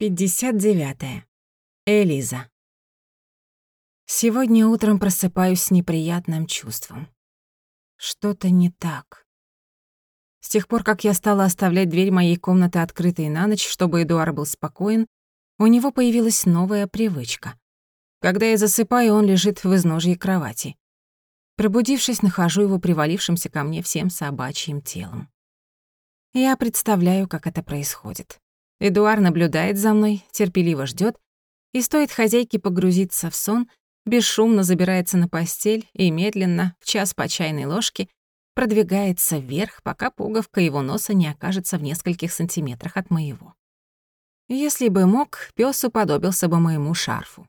59. Элиза. Сегодня утром просыпаюсь с неприятным чувством. Что-то не так. С тех пор, как я стала оставлять дверь моей комнаты открытой на ночь, чтобы Эдуард был спокоен, у него появилась новая привычка. Когда я засыпаю, он лежит в изножье кровати. Пробудившись, нахожу его привалившимся ко мне всем собачьим телом. Я представляю, как это происходит. Эдуар наблюдает за мной, терпеливо ждет, и стоит хозяйке погрузиться в сон, бесшумно забирается на постель и медленно, в час по чайной ложке, продвигается вверх, пока пуговка его носа не окажется в нескольких сантиметрах от моего. Если бы мог, пёс уподобился бы моему шарфу.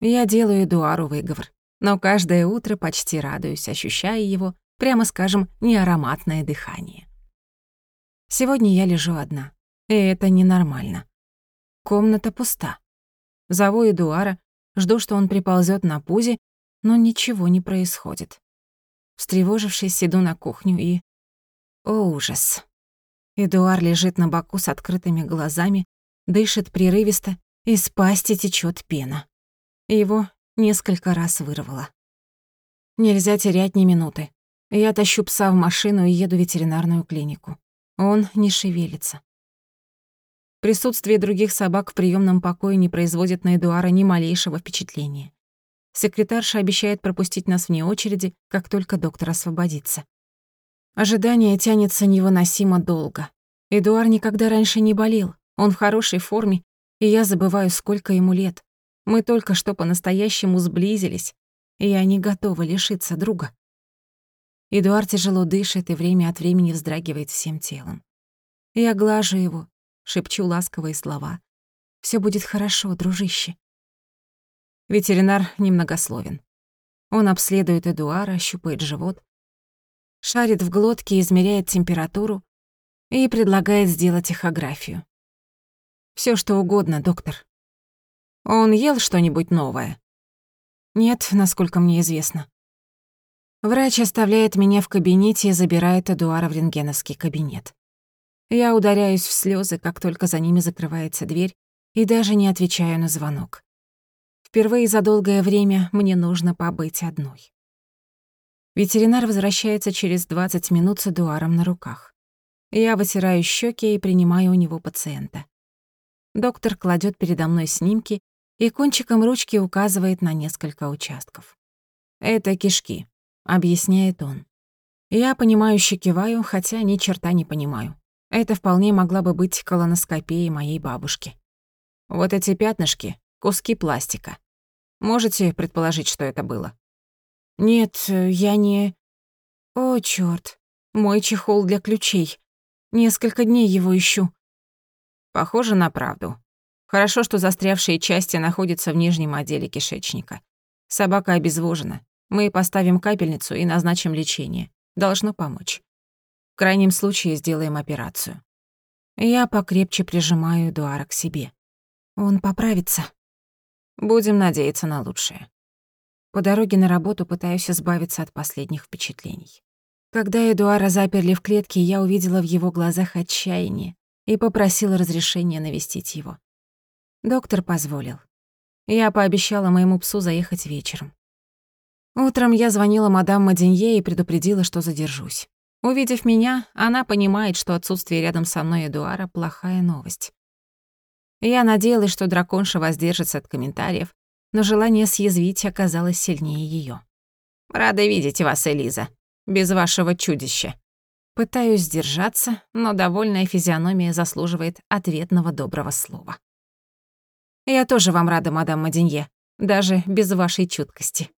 Я делаю Эдуару выговор, но каждое утро почти радуюсь, ощущая его, прямо скажем, неароматное дыхание. Сегодня я лежу одна. И это ненормально. Комната пуста. Зову Эдуара, жду, что он приползет на пузе, но ничего не происходит. Встревожившись, иду на кухню и... О, ужас. Эдуар лежит на боку с открытыми глазами, дышит прерывисто, из пасти течет пена. Его несколько раз вырвало. Нельзя терять ни минуты. Я тащу пса в машину и еду в ветеринарную клинику. Он не шевелится. Присутствие других собак в приемном покое не производит на Эдуара ни малейшего впечатления. Секретарша обещает пропустить нас вне очереди, как только доктор освободится. Ожидание тянется невыносимо долго. Эдуар никогда раньше не болел, он в хорошей форме, и я забываю, сколько ему лет. Мы только что по-настоящему сблизились, и я не готова лишиться друга. Эдуард тяжело дышит и время от времени вздрагивает всем телом. Я глажу его, шепчу ласковые слова. Все будет хорошо, дружище». Ветеринар немногословен. Он обследует Эдуара, щупает живот, шарит в глотке, измеряет температуру и предлагает сделать эхографию. Все что угодно, доктор. Он ел что-нибудь новое? Нет, насколько мне известно. Врач оставляет меня в кабинете и забирает Эдуара в рентгеновский кабинет. Я ударяюсь в слезы, как только за ними закрывается дверь, и даже не отвечаю на звонок. Впервые за долгое время мне нужно побыть одной. Ветеринар возвращается через 20 минут с Эдуаром на руках. Я вытираю щеки и принимаю у него пациента. Доктор кладет передо мной снимки и кончиком ручки указывает на несколько участков. «Это кишки», — объясняет он. Я понимающе киваю, хотя ни черта не понимаю. Это вполне могла бы быть колоноскопией моей бабушки. Вот эти пятнышки — куски пластика. Можете предположить, что это было? Нет, я не... О, чёрт. Мой чехол для ключей. Несколько дней его ищу. Похоже на правду. Хорошо, что застрявшие части находятся в нижнем отделе кишечника. Собака обезвожена. Мы поставим капельницу и назначим лечение. Должно помочь крайнем случае сделаем операцию. Я покрепче прижимаю Эдуара к себе. Он поправится. Будем надеяться на лучшее. По дороге на работу пытаюсь избавиться от последних впечатлений. Когда Эдуара заперли в клетке, я увидела в его глазах отчаяние и попросила разрешения навестить его. Доктор позволил. Я пообещала моему псу заехать вечером. Утром я звонила мадам Маденье и предупредила, что задержусь. Увидев меня, она понимает, что отсутствие рядом со мной Эдуара — плохая новость. Я надеялась, что драконша воздержится от комментариев, но желание съязвить оказалось сильнее её. «Рада видеть вас, Элиза. Без вашего чудища». Пытаюсь сдержаться, но довольная физиономия заслуживает ответного доброго слова. «Я тоже вам рада, мадам Маденье, даже без вашей чуткости».